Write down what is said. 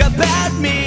about me.